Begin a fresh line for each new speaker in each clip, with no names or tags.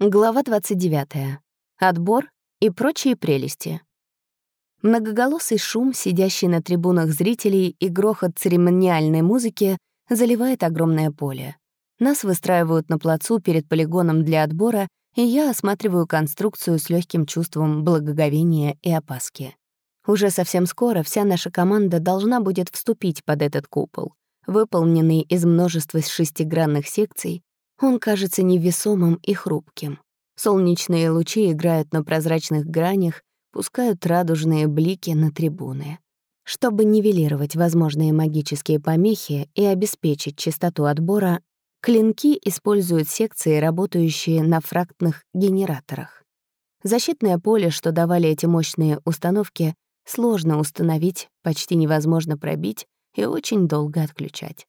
Глава 29. Отбор и прочие прелести. Многоголосый шум, сидящий на трибунах зрителей и грохот церемониальной музыки заливает огромное поле. Нас выстраивают на плацу перед полигоном для отбора, и я осматриваю конструкцию с легким чувством благоговения и опаски. Уже совсем скоро вся наша команда должна будет вступить под этот купол, выполненный из множества шестигранных секций, он кажется невесомым и хрупким. Солнечные лучи играют на прозрачных гранях, пускают радужные блики на трибуны. Чтобы нивелировать возможные магические помехи и обеспечить чистоту отбора, клинки используют секции, работающие на фрактных генераторах. Защитное поле, что давали эти мощные установки, сложно установить, почти невозможно пробить и очень долго отключать.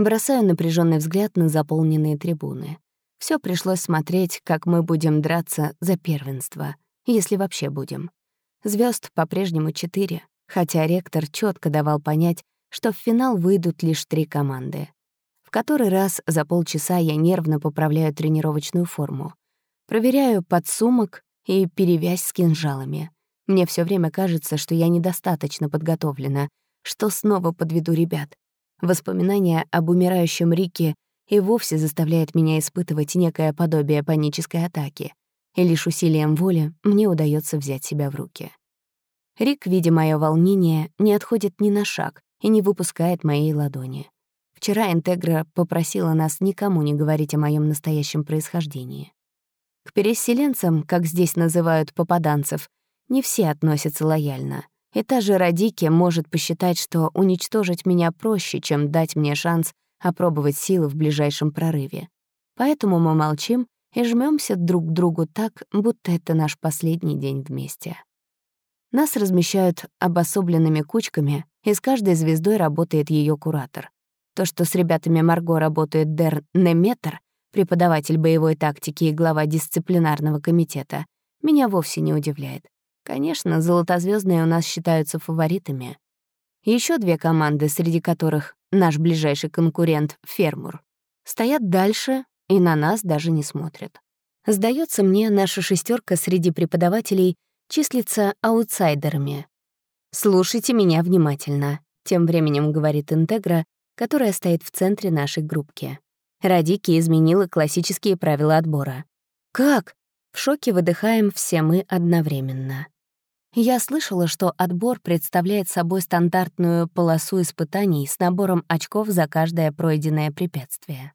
Бросаю напряженный взгляд на заполненные трибуны. Все пришлось смотреть, как мы будем драться за первенство, если вообще будем. Звезд по-прежнему четыре, хотя ректор четко давал понять, что в финал выйдут лишь три команды. В который раз за полчаса я нервно поправляю тренировочную форму. Проверяю подсумок и перевязь с кинжалами. Мне все время кажется, что я недостаточно подготовлена, что снова подведу ребят. Воспоминания об умирающем Рике и вовсе заставляет меня испытывать некое подобие панической атаки, и лишь усилием воли мне удается взять себя в руки. Рик, видя мое волнение, не отходит ни на шаг и не выпускает моей ладони. Вчера Интегра попросила нас никому не говорить о моем настоящем происхождении. К переселенцам, как здесь называют попаданцев, не все относятся лояльно. И та же Радики может посчитать, что уничтожить меня проще, чем дать мне шанс опробовать силы в ближайшем прорыве. Поэтому мы молчим и жмемся друг к другу так, будто это наш последний день вместе. Нас размещают обособленными кучками, и с каждой звездой работает ее куратор. То, что с ребятами Марго работает Дер Неметр, преподаватель боевой тактики и глава дисциплинарного комитета, меня вовсе не удивляет. Конечно, золотозвездные у нас считаются фаворитами. Еще две команды, среди которых наш ближайший конкурент — Фермур, стоят дальше и на нас даже не смотрят. Сдается мне, наша шестерка среди преподавателей числится аутсайдерами. «Слушайте меня внимательно», — тем временем говорит Интегра, которая стоит в центре нашей группки. Радики изменила классические правила отбора. «Как?» В шоке выдыхаем все мы одновременно. Я слышала, что отбор представляет собой стандартную полосу испытаний с набором очков за каждое пройденное препятствие.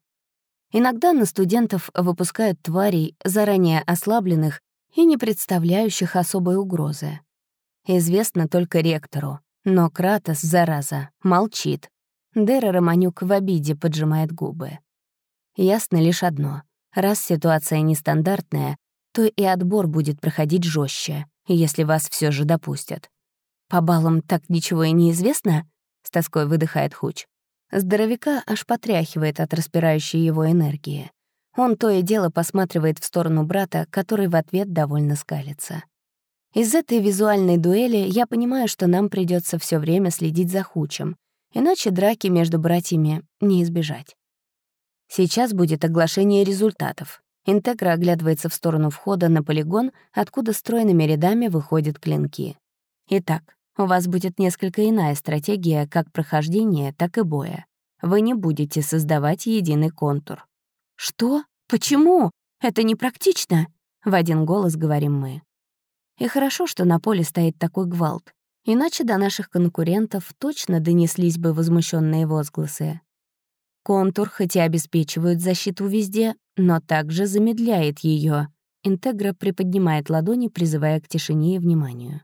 Иногда на студентов выпускают тварей, заранее ослабленных и не представляющих особой угрозы. Известно только ректору, но Кратос, зараза, молчит. Дера Романюк в обиде поджимает губы. Ясно лишь одно. Раз ситуация нестандартная, то и отбор будет проходить жестче, если вас все же допустят. «По баллам так ничего и не известно?» — с тоской выдыхает Хуч. Здоровяка аж потряхивает от распирающей его энергии. Он то и дело посматривает в сторону брата, который в ответ довольно скалится. Из этой визуальной дуэли я понимаю, что нам придется все время следить за Хучем, иначе драки между братьями не избежать. Сейчас будет оглашение результатов. Интегра оглядывается в сторону входа на полигон, откуда стройными рядами выходят клинки. Итак, у вас будет несколько иная стратегия как прохождения, так и боя. Вы не будете создавать единый контур. «Что? Почему? Это непрактично!» — в один голос говорим мы. И хорошо, что на поле стоит такой гвалт, иначе до наших конкурентов точно донеслись бы возмущенные возгласы. Контур хоть и обеспечивает защиту везде, но также замедляет ее. Интегра приподнимает ладони, призывая к тишине и вниманию.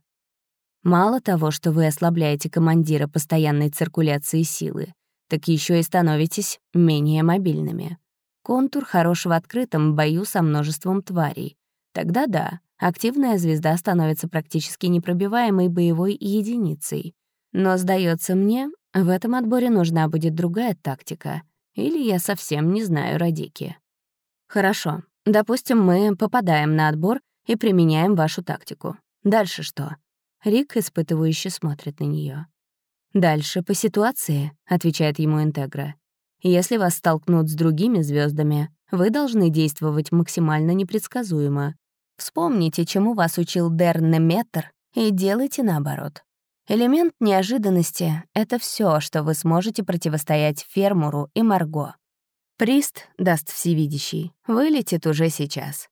Мало того, что вы ослабляете командира постоянной циркуляции силы, так еще и становитесь менее мобильными. Контур хорош в открытом бою со множеством тварей. Тогда да, активная звезда становится практически непробиваемой боевой единицей. Но, сдается мне, в этом отборе нужна будет другая тактика — или я совсем не знаю радики. Хорошо. Допустим, мы попадаем на отбор и применяем вашу тактику. Дальше что? Рик испытывающе смотрит на нее. «Дальше по ситуации», — отвечает ему Интегра. Если вас столкнут с другими звездами, вы должны действовать максимально непредсказуемо. Вспомните, чему вас учил Дерн Метр, и делайте наоборот. Элемент неожиданности — это все, что вы сможете противостоять Фермуру и Марго. Прист, даст всевидящий, вылетит уже сейчас.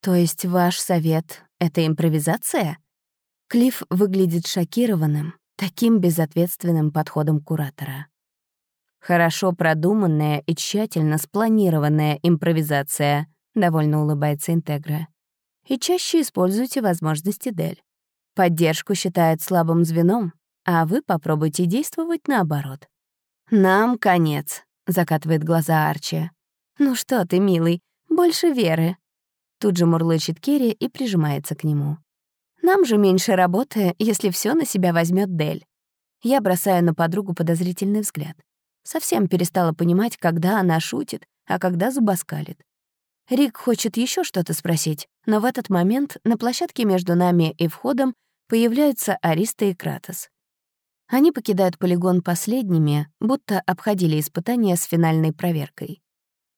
То есть ваш совет — это импровизация? Клифф выглядит шокированным, таким безответственным подходом куратора. Хорошо продуманная и тщательно спланированная импровизация, довольно улыбается Интегра. И чаще используйте возможности Дель. Поддержку считают слабым звеном, а вы попробуйте действовать наоборот. «Нам конец», — закатывает глаза Арчи. «Ну что ты, милый, больше веры». Тут же мурлычет Керри и прижимается к нему. «Нам же меньше работы, если все на себя возьмет Дель». Я бросаю на подругу подозрительный взгляд. Совсем перестала понимать, когда она шутит, а когда зубоскалит. Рик хочет еще что-то спросить, но в этот момент на площадке между нами и входом появляются Ариста и Кратос. Они покидают полигон последними, будто обходили испытания с финальной проверкой.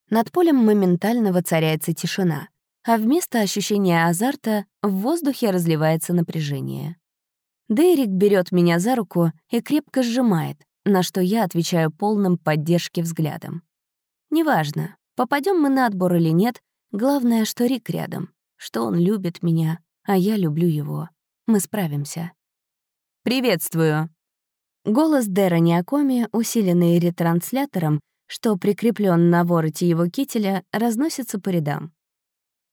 Над полем моментально воцаряется тишина, а вместо ощущения азарта в воздухе разливается напряжение. Дейрик берет меня за руку и крепко сжимает, на что я отвечаю полным поддержки взглядом. Неважно, попадем мы на отбор или нет, главное, что Рик рядом, что он любит меня, а я люблю его. Мы справимся. «Приветствую!» Голос Дэра Ниакоми, усиленный ретранслятором, что прикреплен на вороте его кителя, разносится по рядам.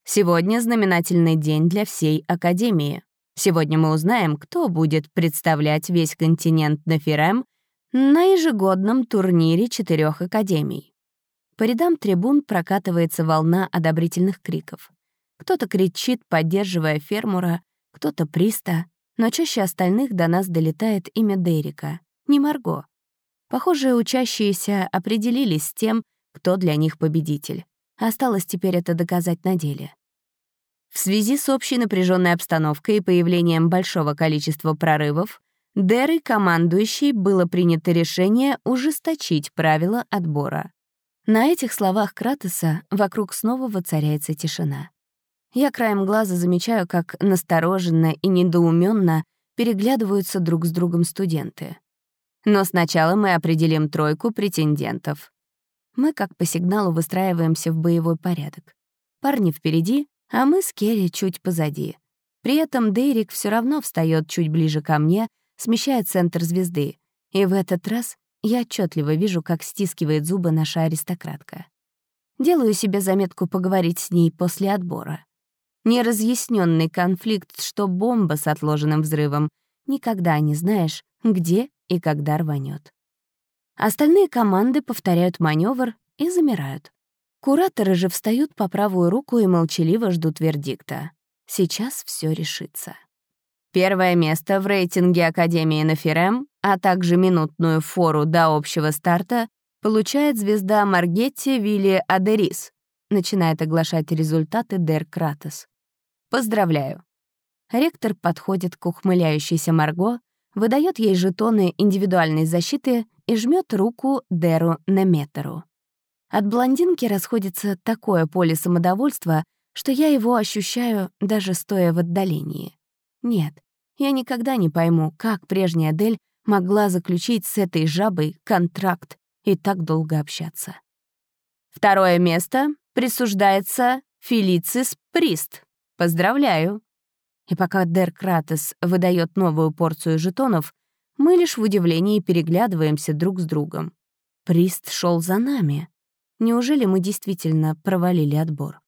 Сегодня знаменательный день для всей Академии. Сегодня мы узнаем, кто будет представлять весь континент Нафирем на ежегодном турнире четырех Академий. По рядам трибун прокатывается волна одобрительных криков. Кто-то кричит, поддерживая фермура, кто-то Приста, но чаще остальных до нас долетает имя Дерека, не Марго. Похоже, учащиеся определились с тем, кто для них победитель. Осталось теперь это доказать на деле. В связи с общей напряженной обстановкой и появлением большого количества прорывов, Дерой командующей было принято решение ужесточить правила отбора. На этих словах Кратоса вокруг снова воцаряется тишина. Я краем глаза замечаю, как настороженно и недоуменно переглядываются друг с другом студенты. Но сначала мы определим тройку претендентов. Мы как по сигналу выстраиваемся в боевой порядок. Парни впереди, а мы с Керри чуть позади. При этом Дейрик все равно встает чуть ближе ко мне, смещая центр звезды. И в этот раз я отчетливо вижу, как стискивает зубы наша аристократка. Делаю себе заметку поговорить с ней после отбора. Неразъясненный конфликт, что бомба с отложенным взрывом. Никогда не знаешь, где и когда рванет. Остальные команды повторяют маневр и замирают. Кураторы же встают по правую руку и молчаливо ждут вердикта. Сейчас все решится. Первое место в рейтинге Академии Нафирем, а также минутную фору до общего старта получает звезда Маргетти Вилли Адерис, начинает оглашать результаты Дер Кратос. Поздравляю. Ректор подходит к ухмыляющейся Марго, выдает ей жетоны индивидуальной защиты и жмет руку Деру Неметеру. От блондинки расходится такое поле самодовольства, что я его ощущаю, даже стоя в отдалении. Нет, я никогда не пойму, как прежняя Дель могла заключить с этой жабой контракт и так долго общаться. Второе место присуждается Фелицис Прист. Поздравляю. И пока Дер Кратес выдает новую порцию жетонов, мы лишь в удивлении переглядываемся друг с другом. Прист шел за нами. Неужели мы действительно провалили отбор?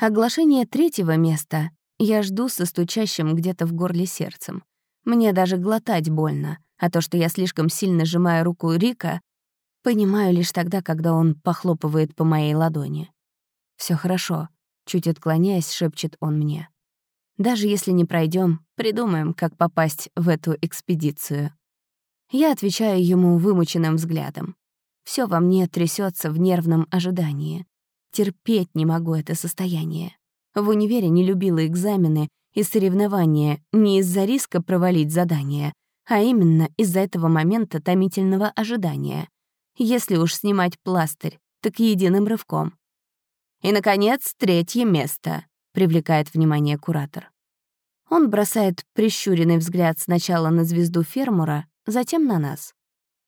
Оглашение третьего места я жду со стучащим где-то в горле сердцем. Мне даже глотать больно, а то, что я слишком сильно сжимаю руку Рика, понимаю лишь тогда, когда он похлопывает по моей ладони. Все хорошо», — чуть отклоняясь, шепчет он мне. «Даже если не пройдем, придумаем, как попасть в эту экспедицию». Я отвечаю ему вымученным взглядом. Все во мне трясется в нервном ожидании. Терпеть не могу это состояние. В универе не любила экзамены и соревнования не из-за риска провалить задание, а именно из-за этого момента томительного ожидания. Если уж снимать пластырь, так единым рывком. И, наконец, третье место, привлекает внимание куратор. Он бросает прищуренный взгляд сначала на звезду фермура, затем на нас.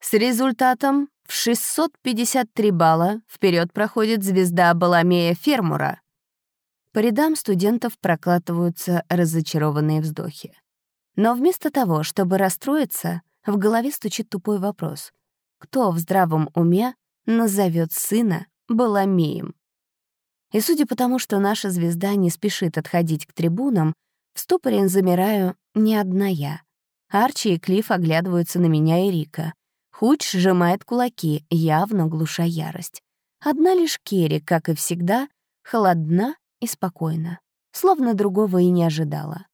С результатом в 653 балла вперед проходит звезда Баламея Фермура. По рядам студентов прокладываются разочарованные вздохи. Но вместо того, чтобы расстроиться, в голове стучит тупой вопрос. Кто в здравом уме назовет сына Баламеем? И судя по тому, что наша звезда не спешит отходить к трибунам, в ступоре замираю не одна я. Арчи и Клифф оглядываются на меня и Рика. Хуч сжимает кулаки, явно глуша ярость. Одна лишь Керри, как и всегда, холодна и спокойна, словно другого и не ожидала.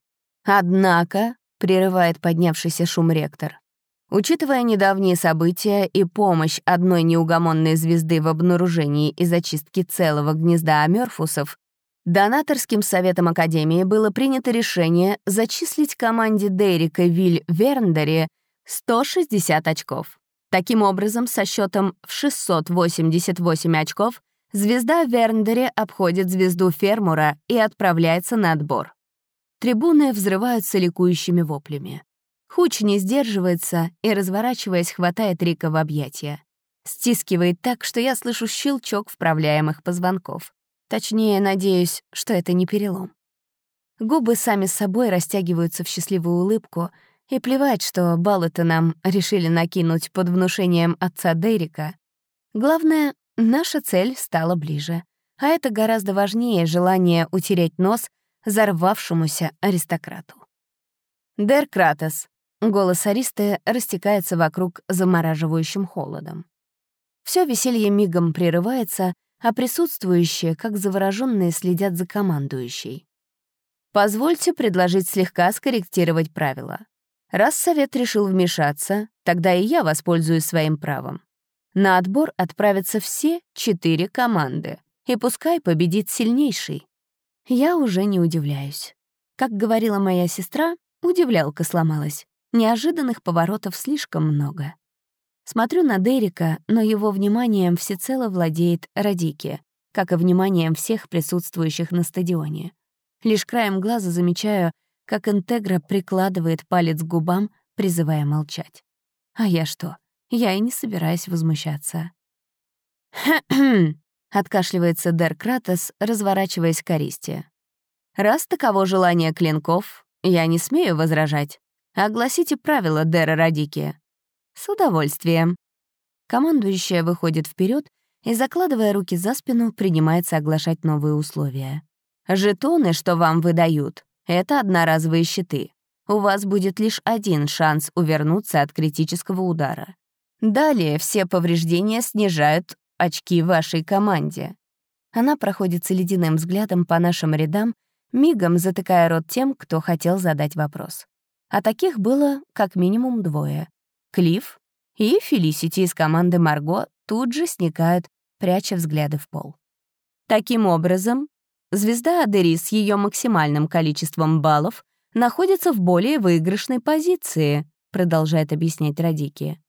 «Однако», — прерывает поднявшийся шум ректор, Учитывая недавние события и помощь одной неугомонной звезды в обнаружении и зачистке целого гнезда амёрфусов, донаторским советом Академии было принято решение зачислить команде Дерека Виль Верндере 160 очков. Таким образом, со счетом в 688 очков звезда Верндере обходит звезду Фермура и отправляется на отбор. Трибуны взрываются ликующими воплями. Хуч не сдерживается и, разворачиваясь, хватает Рика в объятия. Стискивает так, что я слышу щелчок вправляемых позвонков. Точнее, надеюсь, что это не перелом. Губы сами собой растягиваются в счастливую улыбку, и плевать, что баллы-то нам решили накинуть под внушением отца Дерека. Главное, наша цель стала ближе. А это гораздо важнее желания утереть нос взорвавшемуся аристократу. «Дер Кратос», — голос Аристы растекается вокруг замораживающим холодом. Все веселье мигом прерывается, а присутствующие, как завороженные, следят за командующей. Позвольте предложить слегка скорректировать правила. Раз совет решил вмешаться, тогда и я воспользуюсь своим правом. На отбор отправятся все четыре команды, и пускай победит сильнейший. Я уже не удивляюсь. Как говорила моя сестра, удивлялка сломалась. Неожиданных поворотов слишком много. Смотрю на Дерека, но его вниманием всецело владеет Радики, как и вниманием всех присутствующих на стадионе. Лишь краем глаза замечаю, как Интегра прикладывает палец к губам, призывая молчать. А я что? Я и не собираюсь возмущаться. Откашливается Дер Кратос, разворачиваясь к Аристе. «Раз таково желание клинков, я не смею возражать. Огласите правила Дера Радики». «С удовольствием». Командующая выходит вперед и, закладывая руки за спину, принимается оглашать новые условия. «Жетоны, что вам выдают, это одноразовые щиты. У вас будет лишь один шанс увернуться от критического удара. Далее все повреждения снижают очки вашей команде. Она проходится ледяным взглядом по нашим рядам, мигом затыкая рот тем, кто хотел задать вопрос. А таких было как минимум двое. Клифф и Фелисити из команды Марго тут же сникают, пряча взгляды в пол. Таким образом, Звезда Адери с ее максимальным количеством баллов находится в более выигрышной позиции, продолжает объяснять Радики.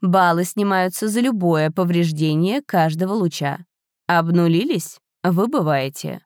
Баллы снимаются за любое повреждение каждого луча. Обнулились — вы бываете.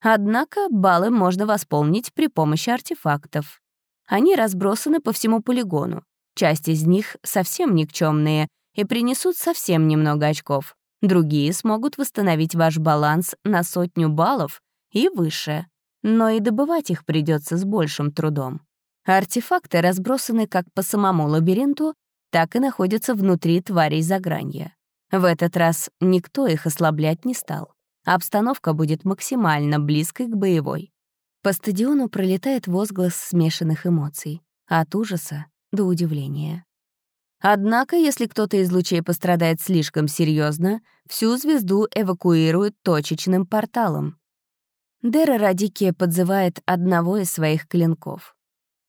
Однако баллы можно восполнить при помощи артефактов. Они разбросаны по всему полигону. Часть из них совсем никчемные и принесут совсем немного очков. Другие смогут восстановить ваш баланс на сотню баллов и выше, но и добывать их придется с большим трудом. Артефакты разбросаны как по самому лабиринту, так и находятся внутри тварей загранья. В этот раз никто их ослаблять не стал. Обстановка будет максимально близкой к боевой. По стадиону пролетает возглас смешанных эмоций, от ужаса до удивления. Однако, если кто-то из лучей пострадает слишком серьезно, всю звезду эвакуируют точечным порталом. Дера Радики подзывает одного из своих клинков.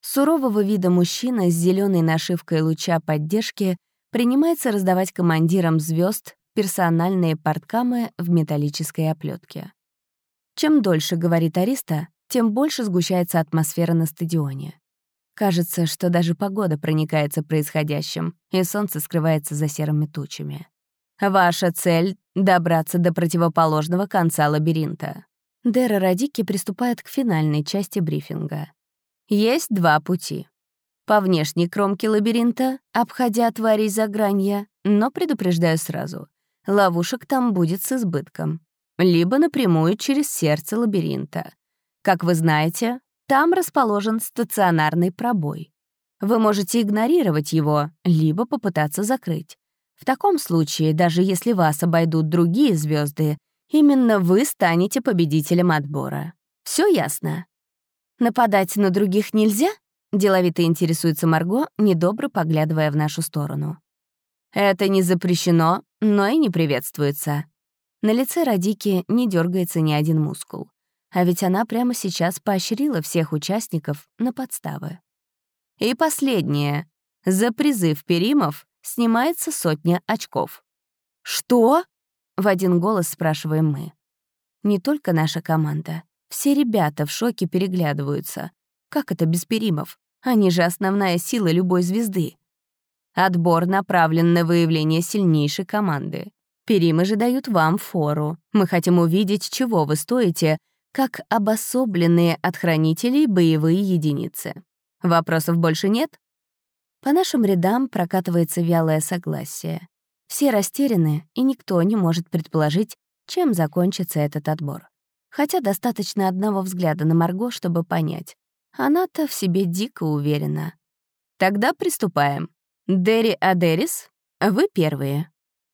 Сурового вида мужчина с зеленой нашивкой луча поддержки принимается раздавать командирам звезд персональные порткамы в металлической оплетке. Чем дольше говорит Ариста, тем больше сгущается атмосфера на стадионе. Кажется, что даже погода проникается происходящим, и солнце скрывается за серыми тучами. Ваша цель — добраться до противоположного конца лабиринта. Дера Радики приступает к финальной части брифинга. Есть два пути. По внешней кромке лабиринта, обходя тварей за гранья, но предупреждаю сразу, ловушек там будет с избытком. Либо напрямую через сердце лабиринта. Как вы знаете, там расположен стационарный пробой. Вы можете игнорировать его, либо попытаться закрыть. В таком случае, даже если вас обойдут другие звезды, именно вы станете победителем отбора. Все ясно? Нападать на других нельзя? Деловито интересуется Марго, недобро поглядывая в нашу сторону. Это не запрещено, но и не приветствуется. На лице Радики не дергается ни один мускул. А ведь она прямо сейчас поощрила всех участников на подставы. И последнее. За призыв Перимов снимается сотня очков. «Что?» — в один голос спрашиваем мы. Не только наша команда. Все ребята в шоке переглядываются. Как это без Перимов? Они же основная сила любой звезды. Отбор направлен на выявление сильнейшей команды. Перимы же дают вам фору. Мы хотим увидеть, чего вы стоите, как обособленные от хранителей боевые единицы. Вопросов больше нет? По нашим рядам прокатывается вялое согласие. Все растеряны, и никто не может предположить, чем закончится этот отбор. Хотя достаточно одного взгляда на Марго, чтобы понять. Она-то в себе дико уверена. Тогда приступаем. Дерри Адерис, вы первые.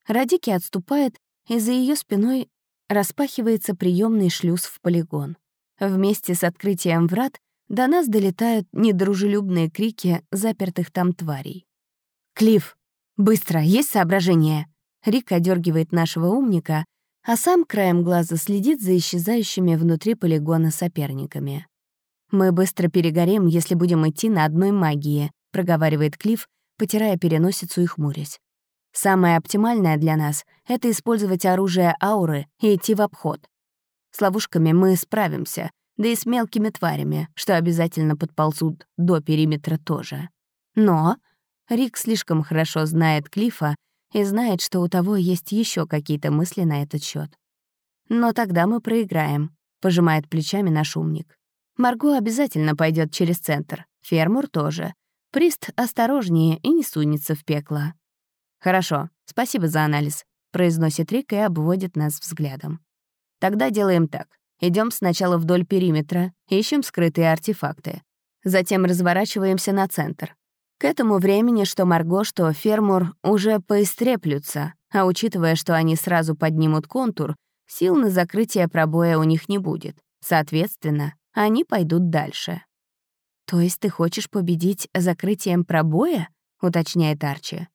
Радики отступает, и за ее спиной распахивается приемный шлюз в полигон. Вместе с открытием врат до нас долетают недружелюбные крики запертых там тварей. «Клифф, быстро, есть соображение?» Рик одергивает нашего умника, а сам краем глаза следит за исчезающими внутри полигона соперниками. «Мы быстро перегорим, если будем идти на одной магии», — проговаривает Клифф, потирая переносицу и хмурясь. «Самое оптимальное для нас — это использовать оружие ауры и идти в обход. С ловушками мы справимся, да и с мелкими тварями, что обязательно подползут до периметра тоже. Но Рик слишком хорошо знает Клифа и знает, что у того есть еще какие-то мысли на этот счет. «Но тогда мы проиграем», — пожимает плечами наш умник. «Марго обязательно пойдет через центр, Фермур тоже. Прист осторожнее и не сунется в пекло». «Хорошо, спасибо за анализ», — произносит Рик и обводит нас взглядом. «Тогда делаем так. Идем сначала вдоль периметра, ищем скрытые артефакты. Затем разворачиваемся на центр. К этому времени что Марго, что Фермур уже поистреплются, а учитывая, что они сразу поднимут контур, сил на закрытие пробоя у них не будет. Соответственно, они пойдут дальше. «То есть ты хочешь победить закрытием пробоя?» — уточняет Арчи.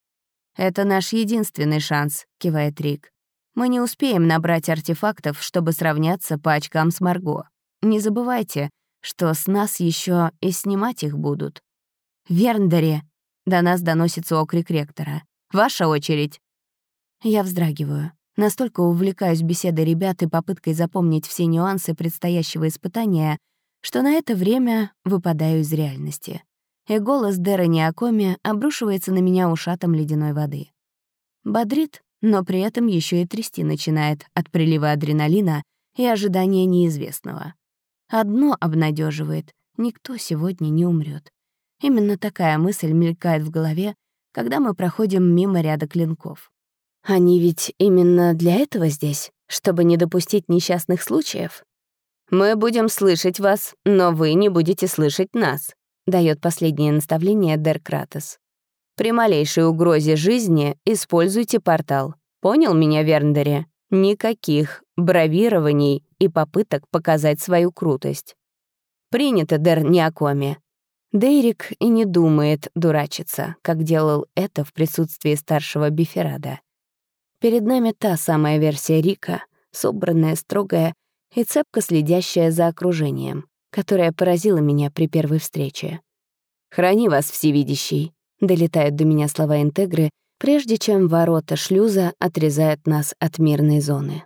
«Это наш единственный шанс», — кивает Рик. Мы не успеем набрать артефактов, чтобы сравняться по очкам с Марго. Не забывайте, что с нас еще и снимать их будут. «Верндаре!» — до нас доносится окрик ректора. «Ваша очередь!» Я вздрагиваю. Настолько увлекаюсь беседой ребят и попыткой запомнить все нюансы предстоящего испытания, что на это время выпадаю из реальности. И голос Дэра Неокоми обрушивается на меня ушатом ледяной воды. Бодрит, но при этом еще и трясти начинает от прилива адреналина и ожидания неизвестного. Одно обнадеживает — никто сегодня не умрет. Именно такая мысль мелькает в голове, когда мы проходим мимо ряда клинков. Они ведь именно для этого здесь, чтобы не допустить несчастных случаев? «Мы будем слышать вас, но вы не будете слышать нас», — дает последнее наставление Дер Кратос. При малейшей угрозе жизни используйте портал. Понял меня, Верндере? Никаких бравирований и попыток показать свою крутость. Принято, Дер Ниакоми. Дейрик и не думает дурачиться, как делал это в присутствии старшего Биферада. Перед нами та самая версия Рика, собранная, строгая и цепко следящая за окружением, которая поразила меня при первой встрече. «Храни вас, всевидящий», Долетают до меня слова Интегры, прежде чем ворота шлюза отрезают нас от мирной зоны.